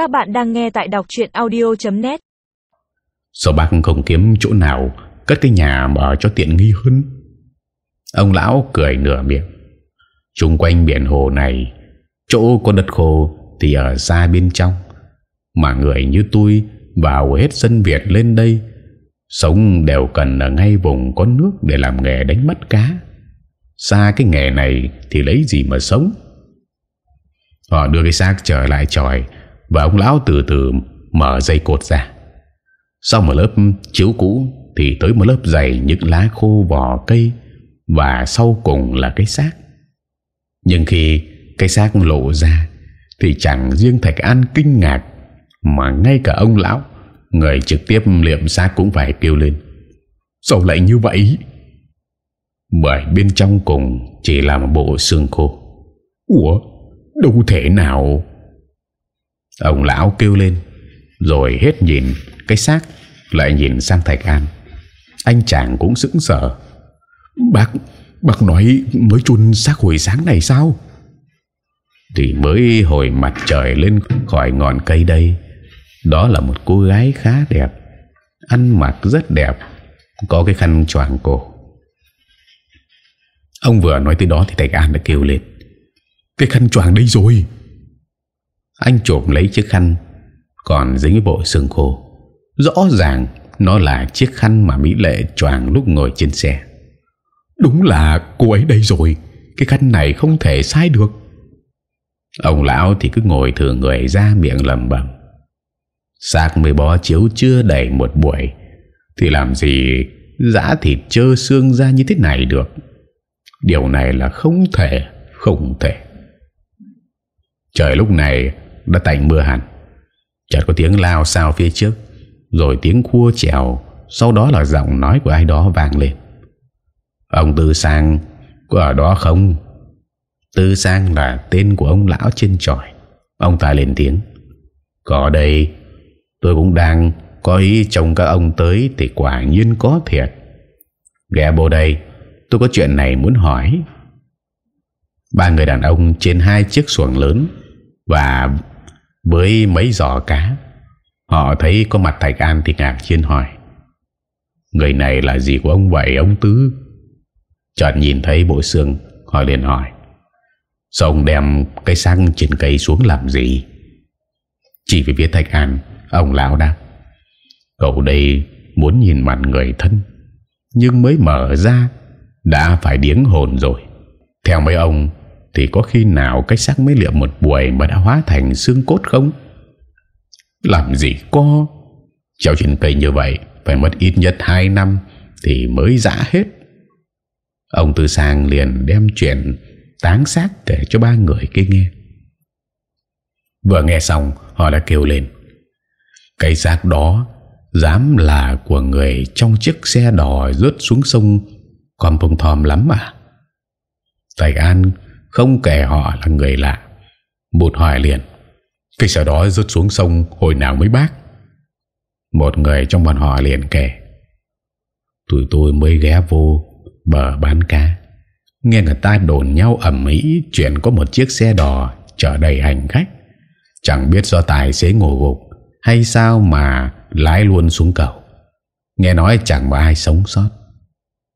Các bạn đang nghe tại đọc chuyện audio.net Sao bác không kiếm chỗ nào, Cất cái nhà mà cho tiện nghi hơn? Ông lão cười nửa miệng. Trung quanh biển hồ này, Chỗ có đất khô Thì ở xa bên trong, Mà người như tôi Vào hết dân Việt lên đây, Sống đều cần ở ngay vùng có nước Để làm nghề đánh bắt cá. Xa cái nghề này Thì lấy gì mà sống? Họ đưa cái xác trở lại tròi và ông lão từ từ mở dây cột ra. Sau một lớp chiếu cũ Thì tới một lớp dày những lá khô, vỏ, cây Và sau cùng là cái xác. Nhưng khi cái xác lộ ra Thì chẳng riêng Thạch An kinh ngạc Mà ngay cả ông lão, Người trực tiếp liệm xác cũng phải kêu lên. Sao lại như vậy? Bởi bên trong cùng Chỉ là một bộ xương khô. Ủa? Đâu thể nào? Ông lão kêu lên, Rồi hết nhìn cái xác, Lại nhìn sang Thạch An. Anh chàng cũng sững sờ. Bác Bác nói mới chun xác hồi sáng này sao? Thì mới hồi mặt trời lên khỏi ngọn cây đây. Đó là một cô gái khá đẹp, Ăn mặc rất đẹp, Có cái khăn choàng cổ. Ông vừa nói tới đó thì Thạch An đã kêu lên, cái khăn choàng đây rồi. Anh trộm lấy chiếc khăn, Còn dính bộ xương khô. Rõ ràng Nó là chiếc khăn mà Mỹ Lệ choàng lúc ngồi trên xe. Đúng là cô ấy đây rồi, Cái khăn này không thể sai được. Ông lão thì cứ ngồi thừa người ra miệng lầm bầm Sạc mới bó chiếu chưa đầy một buổi, Thì làm gì Giã thịt chơ xương ra như thế này được? Điều này là không thể Không thể. Trời lúc này đã tạnh mưa hẳn. Chợt có tiếng lao sao phía trước, Rồi tiếng khua chèo, Sau đó là giọng nói của ai đó vang lên. Ông Tư Sang, Có ở đó không? Tư Sang là tên của ông lão trên tròi. Ông ta lên tiếng. Có đây, Tôi cũng đang có ý chồng các ông tới Thì quả nhiên có thiệt. Ghé bộ đây, Tôi có chuyện này muốn hỏi. Ba người đàn ông trên hai chiếc xuồng lớn Và với mấy giỏ cá, Họ thấy có mặt Thạch An thì ngạc nhiên hỏi, Người này là gì của ông vậy, ông Tứ? Chợt nhìn thấy bộ xương, Họ liền hỏi, Sao ông đem cây xăng trên cây xuống làm gì? Chỉ vì phía Thạch An, Ông lão đáp, Cậu đây muốn nhìn mặt người thân, Nhưng mới mở ra Đã phải điếng hồn rồi. Theo mấy ông thì có khi nào cái xác mới liệu một buổi Mà đã hóa thành xương cốt không? Làm gì có. Treo trên cây như vậy, Phải mất ít nhất 2 năm Thì mới dã hết. Ông Tư Sang liền đem chuyện Táng xác kể cho ba người kia nghe. Vừa nghe xong, Họ đã kêu lên. Cái xác đó Dám là của người trong chiếc xe đỏ rớt xuống sông Còn phông thòm lắm mà Tài An không kể họ là người lạ. Bụt hỏi liền, Cái xe đó rớt xuống sông hồi nào mới bác? Một người trong bọn họ liền kể, Tụi tôi mới ghé vô Bờ bán cá. Nghe người ta đồn nhau ẩm ý Chuyện có một chiếc xe đò Chở đầy hành khách. Chẳng biết do tài xế ngồi gục Hay sao mà lái luôn xuống cầu. Nghe nói chẳng có ai sống sót.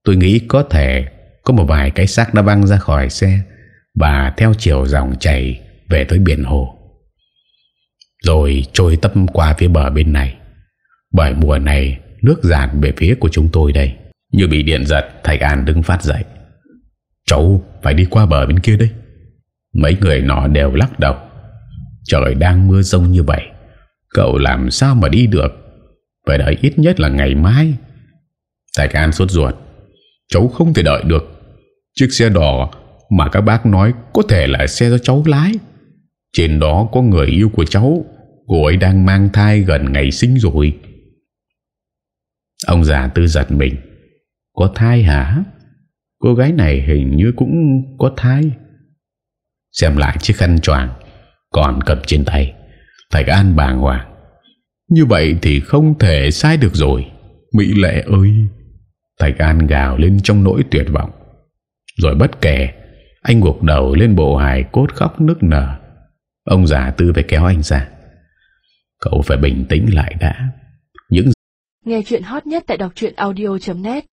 Tôi nghĩ có thể Có một vài cái xác đã văng ra khỏi xe và theo chiều dòng chảy về tới biển hồ. Rồi trôi tâm qua phía bờ bên này. Bởi mùa này nước dàn về phía của chúng tôi đây. Như bị điện giật, Thạch An đứng phát dậy. Cháu phải đi qua bờ bên kia đây. Mấy người nọ đều lắc đầu. Trời đang mưa rông như vậy. Cậu làm sao mà đi được? Phải đợi ít nhất là ngày mai. Thạch An suốt ruột. Cháu không thể đợi được. Chiếc xe đỏ mà các bác nói có thể là xe do cháu lái. Trên đó có người yêu của cháu, cô ấy đang mang thai gần ngày sinh rồi. Ông già tư giật mình. Có thai hả? Cô gái này hình như cũng có thai. Xem lại chiếc khăn choàng còn cầm trên tay. Thạch An bàng hoàng. Như vậy thì không thể sai được rồi. Mỹ lệ ơi! Thạch An gào lên trong nỗi tuyệt vọng. Rồi bất kể anh gục đầu lên bộ hài cốt khóc nức nở. Ông già tư phải kéo anh ra. Cậu phải bình tĩnh lại đã. Những Nghe chuyện hot nhất tại đọc audio.net